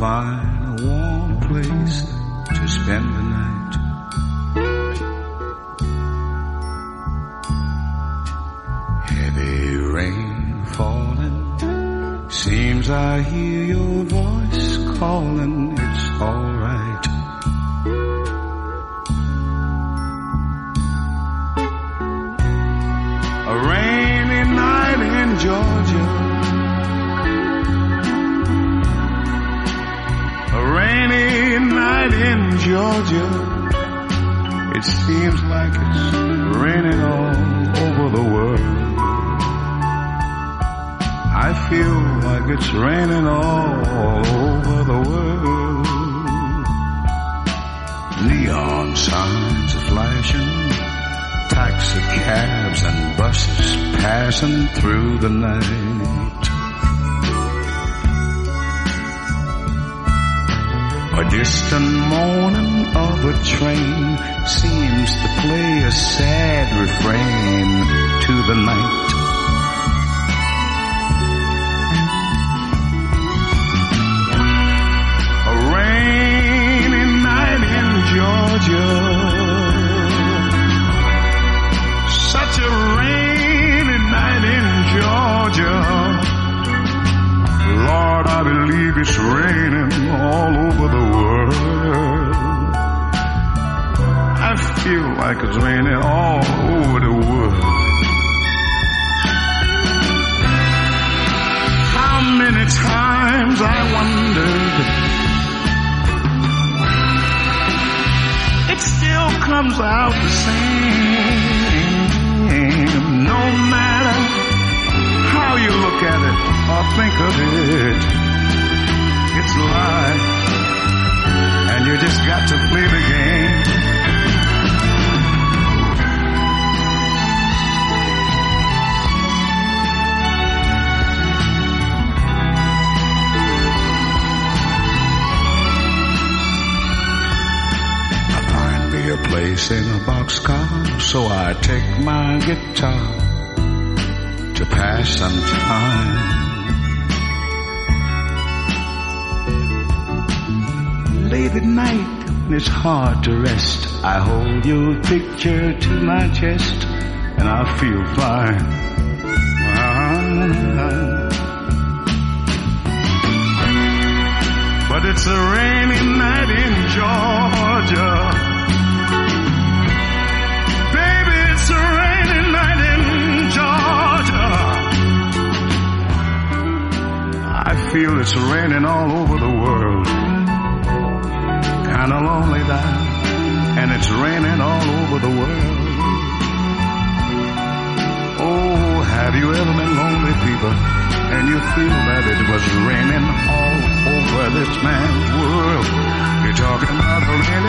find a warm place to spend the night. Heavy rain falling, seems I hear your voice calling. It's alright. Night in Georgia. It seems like it's raining all over the world. I feel like it's raining all over the world. Neon signs are flashing taxi cabs and buses passing through the night. A distant moaning of a train seems to play a sad refrain to the night. A rainy night in Georgia such a rainy night in Georgia. Lord, I believe it's raining all over the I feel like it's raining all over the world. How many times I wondered it still comes out the same place in a boxcar, so I take my guitar to pass some time. Late at night, when it's hard to rest, I hold your picture to my chest, and I feel fine. But it's a rainy night in Georgia. I feel it's raining all over the world. Kinda lonely now, and it's raining all over the world. Oh, have you ever been lonely, people? And you feel that it was raining all over this man's world. You're talking about raining,